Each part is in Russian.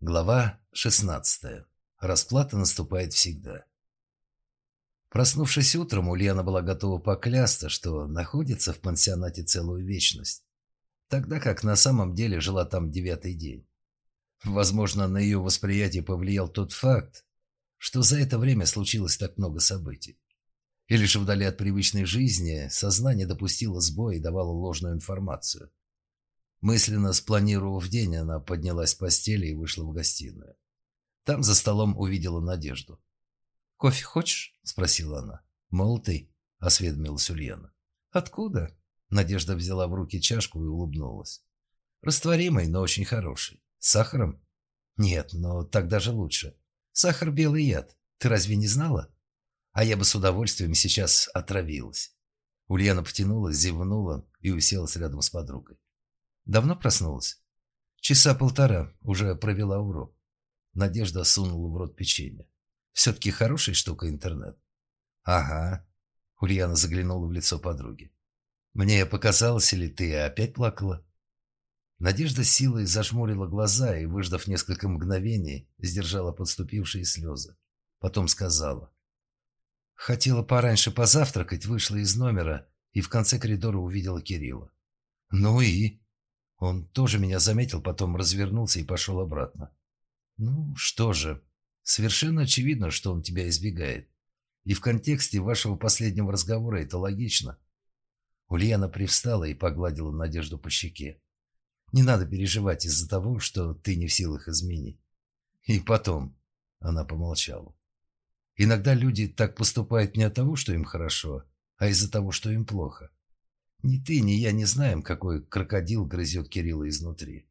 Глава 16. Расплата наступает всегда. Проснувшись утром, Ульяна была готова поклясться, что находится в пансионате целую вечность, тогда как на самом деле жила там девятый день. Возможно, на ее восприятие повлиял тот факт, что за это время случилось так много событий. Или же вдали от привычной жизни сознание допустило сбой и давало ложную информацию. Мысленно спланировав день, она поднялась с постели и вышла в гостиную. Там за столом увидела Надежду. «Кофе хочешь?» – спросила она. «Мол, ты», – осведомилась Ульяна. «Откуда?» Надежда взяла в руки чашку и улыбнулась. «Растворимый, но очень хороший. С сахаром?» «Нет, но так даже лучше. Сахар – белый яд. Ты разве не знала?» «А я бы с удовольствием сейчас отравилась». Ульяна потянулась, зевнула и уселась рядом с подругой. Давно проснулась? Часа полтора, уже провела урок. Надежда сунула в рот печенье. Все-таки хорошая штука интернет. Ага. Ульяна заглянула в лицо подруги. Мне показалось, или ты опять плакала? Надежда силой зажмурила глаза и, выждав несколько мгновений, сдержала подступившие слезы. Потом сказала. Хотела пораньше позавтракать, вышла из номера и в конце коридора увидела Кирилла. Ну и? Он тоже меня заметил, потом развернулся и пошел обратно. Ну, что же, совершенно очевидно, что он тебя избегает. И в контексте вашего последнего разговора это логично. Ульяна привстала и погладила Надежду по щеке. Не надо переживать из-за того, что ты не в силах изменить. И потом, она помолчала. Иногда люди так поступают не от того, что им хорошо, а из-за того, что им плохо. Ни ты, ни я не знаем, какой крокодил грызет Кирилла изнутри.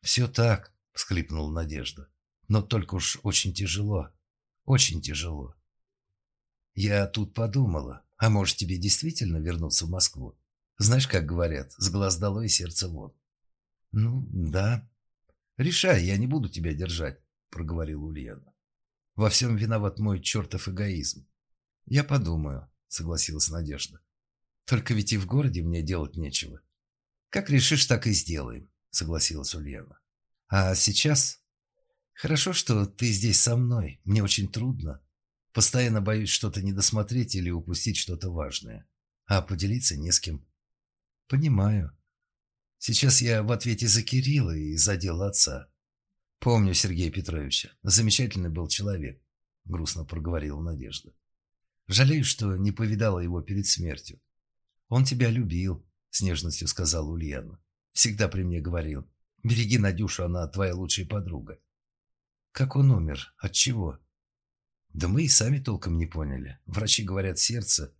«Все так», — всхлипнула Надежда. «Но только уж очень тяжело. Очень тяжело». «Я тут подумала, а может тебе действительно вернуться в Москву? Знаешь, как говорят, с глаз долой и сердце вон». «Ну, да». «Решай, я не буду тебя держать», — проговорила Ульяна. «Во всем виноват мой чертов эгоизм». «Я подумаю», — согласилась Надежда. Только ведь и в городе мне делать нечего. Как решишь, так и сделаем, согласилась Ульяна. А сейчас? Хорошо, что ты здесь со мной. Мне очень трудно. Постоянно боюсь что-то недосмотреть или упустить что-то важное. А поделиться не с кем. Понимаю. Сейчас я в ответе за Кирилла и за дело отца. Помню Сергея Петровича. Замечательный был человек, грустно проговорила Надежда. Жалею, что не повидала его перед смертью. «Он тебя любил», — с нежностью сказала Ульяна. «Всегда при мне говорил. Береги Надюшу, она твоя лучшая подруга». «Как он умер? От чего?» «Да мы и сами толком не поняли. Врачи говорят, сердце.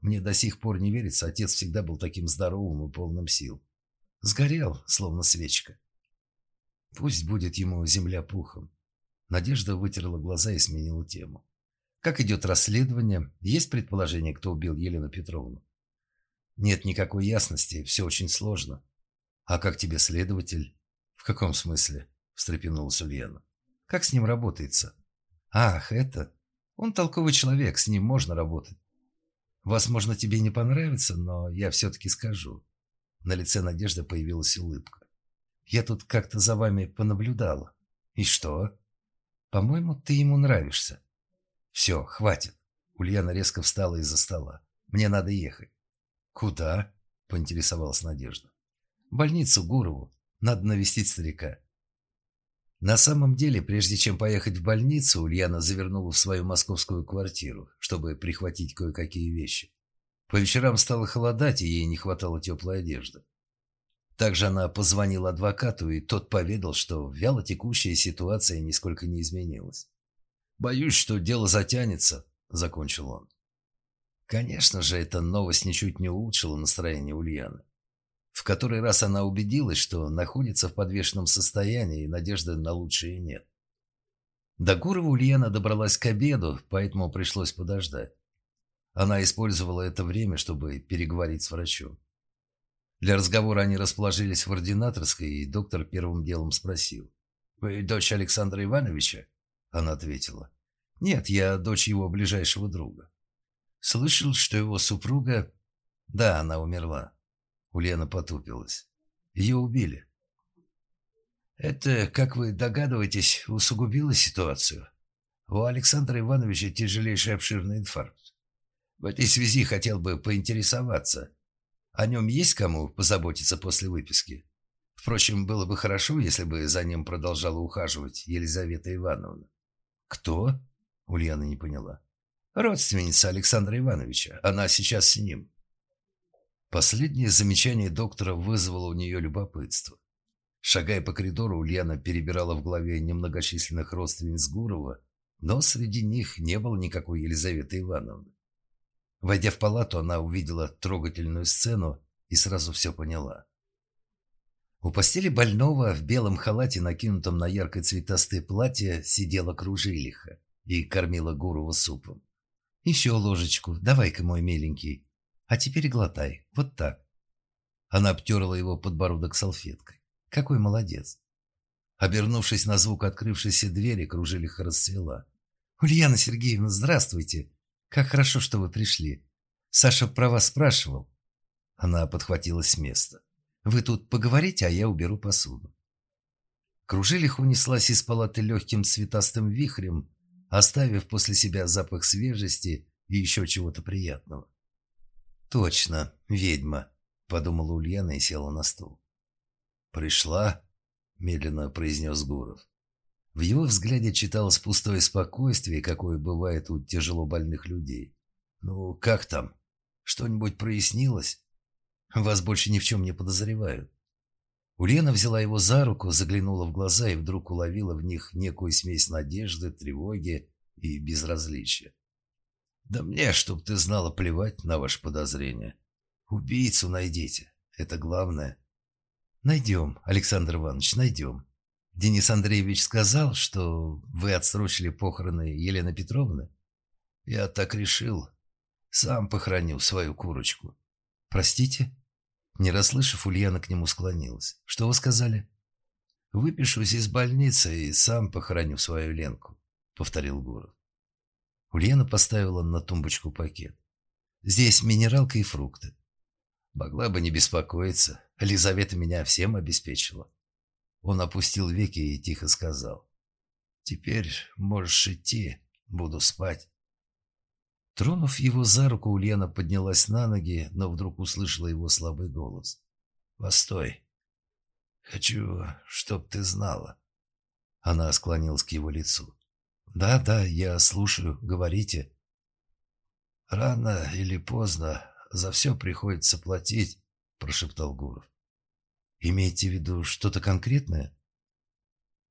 Мне до сих пор не верится, отец всегда был таким здоровым и полным сил. Сгорел, словно свечка. Пусть будет ему земля пухом». Надежда вытерла глаза и сменила тему. «Как идет расследование? Есть предположение, кто убил Елену Петровну?» Нет никакой ясности, все очень сложно. А как тебе следователь? В каком смысле? Встрепенулась Ульяна. Как с ним работается? Ах, это... Он толковый человек, с ним можно работать. Возможно, тебе не понравится, но я все-таки скажу. На лице Надежды появилась улыбка. Я тут как-то за вами понаблюдала. И что? По-моему, ты ему нравишься. Все, хватит. Ульяна резко встала из-за стола. Мне надо ехать. «Куда?» – поинтересовалась Надежда. «В больницу Гурову. Надо навестить старика». На самом деле, прежде чем поехать в больницу, Ульяна завернула в свою московскую квартиру, чтобы прихватить кое-какие вещи. По вечерам стало холодать, и ей не хватало теплой одежды. Также она позвонила адвокату, и тот поведал, что вяло текущая ситуация нисколько не изменилась. «Боюсь, что дело затянется», — закончил он. Конечно же, эта новость ничуть не улучшила настроение Ульяны. В который раз она убедилась, что находится в подвешенном состоянии и надежды на лучшее нет. До Гурова Ульяна добралась к обеду, поэтому пришлось подождать. Она использовала это время, чтобы переговорить с врачом. Для разговора они расположились в ординаторской, и доктор первым делом спросил. «Вы дочь Александра Ивановича?» Она ответила. «Нет, я дочь его ближайшего друга». Слышал, что его супруга... Да, она умерла. Ульяна потупилась. Ее убили. Это, как вы догадываетесь, усугубило ситуацию. У Александра Ивановича тяжелейший обширный инфаркт. В этой связи хотел бы поинтересоваться. О нем есть кому позаботиться после выписки? Впрочем, было бы хорошо, если бы за ним продолжала ухаживать Елизавета Ивановна. «Кто?» – Ульяна не поняла. «Родственница Александра Ивановича. Она сейчас с ним». Последнее замечание доктора вызвало у нее любопытство. Шагая по коридору, Ульяна перебирала в голове немногочисленных родственниц Гурова, но среди них не было никакой Елизаветы Ивановны. Войдя в палату, она увидела трогательную сцену и сразу все поняла. У постели больного в белом халате, накинутом на яркое цветастое платье, сидела кружилиха и кормила Гурова супом. «Еще ложечку, давай-ка, мой миленький. А теперь глотай, вот так». Она обтерла его подбородок салфеткой. «Какой молодец!» Обернувшись на звук открывшейся двери, кружилиха расцвела. «Ульяна Сергеевна, здравствуйте! Как хорошо, что вы пришли. Саша про вас спрашивал». Она подхватилась с места. Вы тут поговорите, а я уберу посуду. Кружилиха унеслась из палаты легким цветастым вихрем, оставив после себя запах свежести и еще чего-то приятного. «Точно, ведьма», — подумала Ульяна и села на стул. «Пришла», — медленно произнес Гуров. В его взгляде читалось пустое спокойствие, какое бывает у тяжело больных людей. «Ну, как там? Что-нибудь прояснилось?» Вас больше ни в чем не подозревают». Ульяна взяла его за руку, заглянула в глаза и вдруг уловила в них некую смесь надежды, тревоги и безразличия. «Да мне, чтоб ты знала, плевать на ваши подозрения. Убийцу найдите, это главное». «Найдем, Александр Иванович, найдем. Денис Андреевич сказал, что вы отсрочили похороны Елены Петровны?» «Я так решил. Сам похоронил свою курочку». «Простите?» Не расслышав, Ульяна к нему склонилась. «Что вы сказали?» «Выпишусь из больницы и сам похороню свою Ленку», — повторил Гуров. Ульяна поставила на тумбочку пакет. «Здесь минералка и фрукты». Могла бы не беспокоиться. Елизавета меня всем обеспечила. Он опустил веки и тихо сказал. «Теперь можешь идти, буду спать». Тронув его за руку, Ульяна поднялась на ноги, но вдруг услышала его слабый голос. «Постой. Хочу, чтоб ты знала». Она склонилась к его лицу. «Да, да, я слушаю. Говорите». «Рано или поздно за все приходится платить», – прошептал Гуров. «Имеете в виду что-то конкретное?»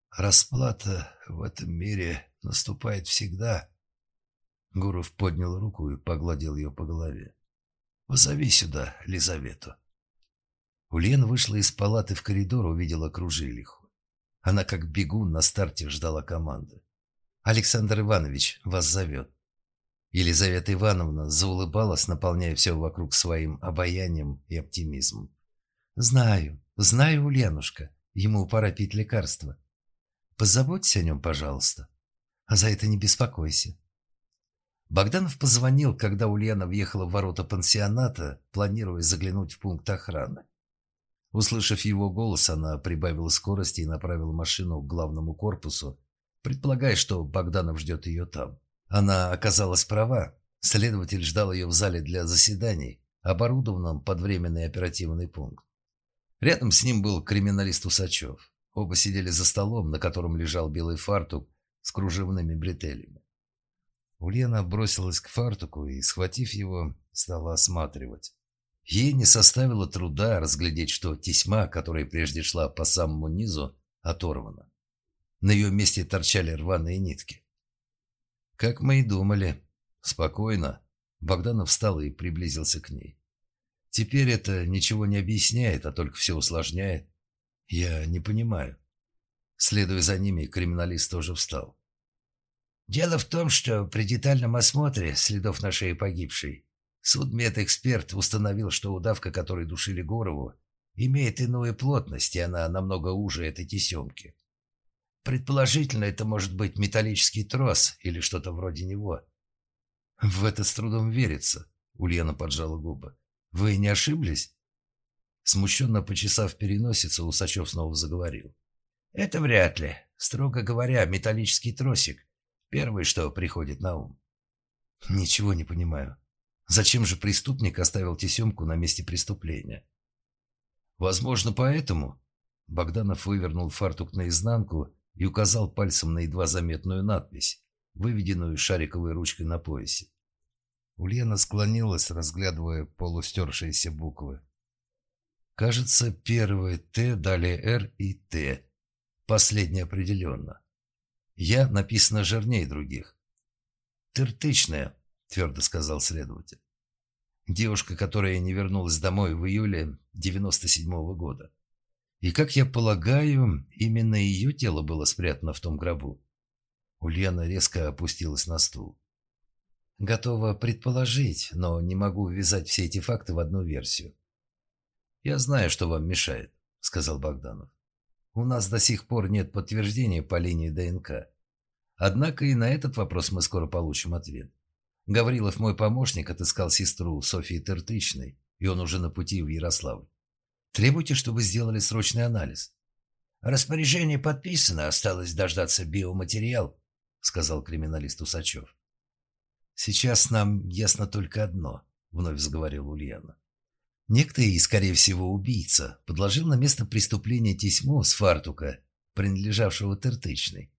«Расплата в этом мире наступает всегда», Гуров поднял руку и погладил ее по голове. «Позови сюда Лизавету». Ульяна вышла из палаты в коридор, увидела Кружилиху. Она как бегун на старте ждала команды. «Александр Иванович вас зовет». Елизавета Ивановна заулыбалась, наполняя все вокруг своим обаянием и оптимизмом. «Знаю, знаю, Ульянушка, ему пора пить лекарства. Позаботься о нем, пожалуйста, а за это не беспокойся. Богданов позвонил, когда Ульяна въехала в ворота пансионата, планируя заглянуть в пункт охраны. Услышав его голос, она прибавила скорости и направила машину к главному корпусу, предполагая, что Богданов ждет ее там. Она оказалась права. Следователь ждал ее в зале для заседаний, оборудованном под временный оперативный пункт. Рядом с ним был криминалист Усачев. Оба сидели за столом, на котором лежал белый фартук с кружевными бретелями. Ульяна бросилась к фартуку и, схватив его, стала осматривать. Ей не составило труда разглядеть, что тесьма, которая прежде шла по самому низу, оторвана. На ее месте торчали рваные нитки. Как мы и думали. Спокойно. Богданов встал и приблизился к ней. Теперь это ничего не объясняет, а только все усложняет. Я не понимаю. Следуя за ними, криминалист тоже встал. Дело в том, что при детальном осмотре следов на шее погибшей судмедэксперт установил, что удавка, которой душили Горову, имеет иную плотность, и она намного уже этой тесемки. Предположительно, это может быть металлический трос или что-то вроде него. В это с трудом верится, Ульяна поджала губы. Вы не ошиблись? Смущенно почесав переносицу, Усачев снова заговорил. Это вряд ли. Строго говоря, металлический тросик. Первое, что приходит на ум. Ничего не понимаю. Зачем же преступник оставил тесемку на месте преступления? Возможно, поэтому... Богданов вывернул фартук наизнанку и указал пальцем на едва заметную надпись, выведенную шариковой ручкой на поясе. Ульяна склонилась, разглядывая полустершиеся буквы. Кажется, первое «Т», далее «Р» и «Т». Последнее определенно. «Я» написано жирнее других. «Тыртычная», — твердо сказал следователь. Девушка, которая не вернулась домой в июле 97-го года. И, как я полагаю, именно ее тело было спрятано в том гробу. Ульяна резко опустилась на стул. Готова предположить, но не могу ввязать все эти факты в одну версию. «Я знаю, что вам мешает», — сказал Богданов. «У нас до сих пор нет подтверждения по линии ДНК. Однако и на этот вопрос мы скоро получим ответ. Гаврилов, мой помощник, отыскал сестру Софии Тыртычной, и он уже на пути в Ярославль. Требуйте, чтобы сделали срочный анализ». «Распоряжение подписано, осталось дождаться биоматериал», — сказал криминалист Усачев. «Сейчас нам ясно только одно», — вновь заговорил Ульяна. Некто и, скорее всего, убийца, подложил на место преступления тесьму с фартука, принадлежавшего Тыртычной.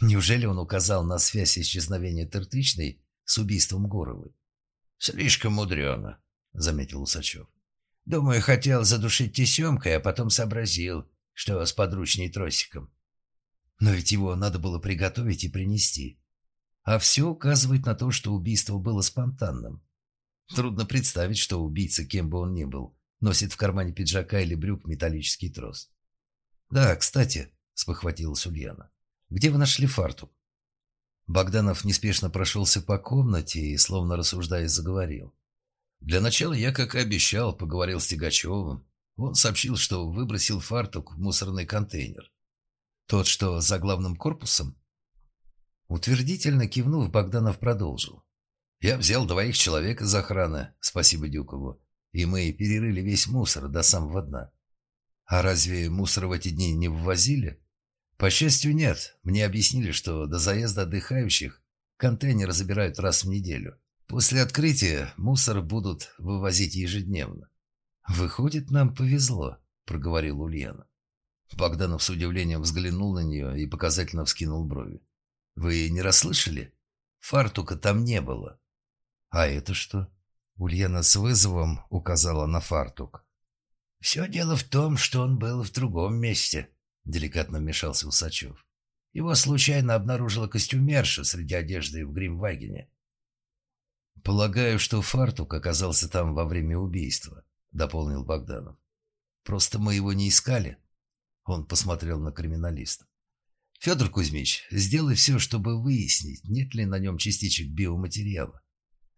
Неужели он указал на связь исчезновения Тыртычной с убийством Горовой? «Слишком мудрено», — заметил Усачев. «Думаю, хотел задушить тесемкой, а потом сообразил, что с подручней тросиком. Но ведь его надо было приготовить и принести. А все указывает на то, что убийство было спонтанным. Трудно представить, что убийца, кем бы он ни был, носит в кармане пиджака или брюк металлический трос. «Да, кстати», — спохватилась Ульяна, — «где вы нашли фартук?» Богданов неспешно прошелся по комнате и, словно рассуждая, заговорил. «Для начала я, как и обещал, поговорил с Тягачевым. Он сообщил, что выбросил фартук в мусорный контейнер. Тот, что за главным корпусом?» Утвердительно кивнув, Богданов продолжил. Я взял двоих человек из охраны, спасибо Дюкову, и мы перерыли весь мусор до самого дна. А разве мусор в эти дни не ввозили? По счастью, нет. Мне объяснили, что до заезда отдыхающих контейнер забирают раз в неделю. После открытия мусор будут вывозить ежедневно. «Выходит, нам повезло», — проговорил Ульяна. Богданов с удивлением взглянул на нее и показательно вскинул брови. «Вы не расслышали? Фартука там не было». «А это что?» Ульяна с вызовом указала на фартук. «Все дело в том, что он был в другом месте», — деликатно вмешался Усачев. «Его случайно обнаружила костюмерша среди одежды в Гримвагене». «Полагаю, что фартук оказался там во время убийства», — дополнил Богданов. «Просто мы его не искали». Он посмотрел на криминалиста. «Федор Кузьмич, сделай все, чтобы выяснить, нет ли на нем частичек биоматериала.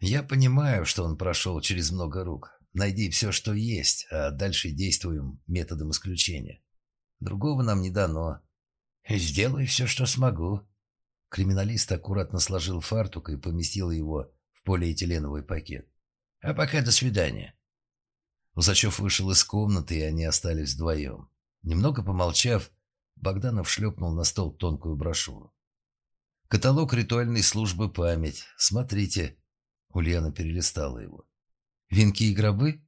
Я понимаю, что он прошел через много рук. Найди все, что есть, а дальше действуем методом исключения. Другого нам не дано. Сделай все, что смогу. Криминалист аккуратно сложил фартук и поместил его в полиэтиленовый пакет. А пока до свидания. Усачев вышел из комнаты, и они остались вдвоем. Немного помолчав, Богданов шлепнул на стол тонкую брошюру. «Каталог ритуальной службы «Память». Смотрите, Ульяна перелистала его. «Венки и гробы?»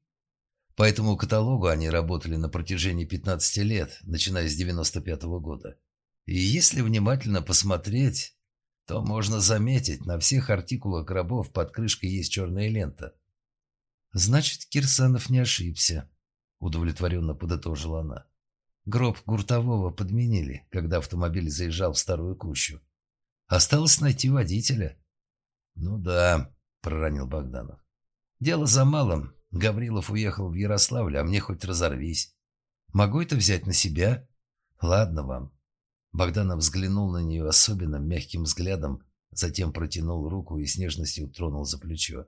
По этому каталогу они работали на протяжении 15 лет, начиная с 95 -го года. И если внимательно посмотреть, то можно заметить, на всех артикулах гробов под крышкой есть черная лента. «Значит, Кирсанов не ошибся», — удовлетворенно подытожила она. Гроб Гуртового подменили, когда автомобиль заезжал в старую кущу. Осталось найти водителя. «Ну да», — проронил Богданов. «Дело за малым. Гаврилов уехал в Ярославль, а мне хоть разорвись. Могу это взять на себя? Ладно вам». Богданов взглянул на нее особенно мягким взглядом, затем протянул руку и с нежностью тронул за плечо.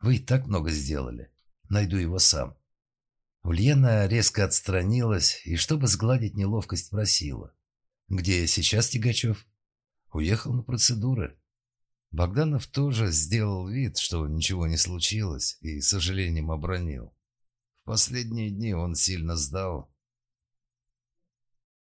«Вы и так много сделали. Найду его сам». Ульяна резко отстранилась и, чтобы сгладить неловкость, просила. «Где сейчас Тигачев?» «Уехал на процедуры. Богданов тоже сделал вид, что ничего не случилось, и сожалением обронил. В последние дни он сильно сдал,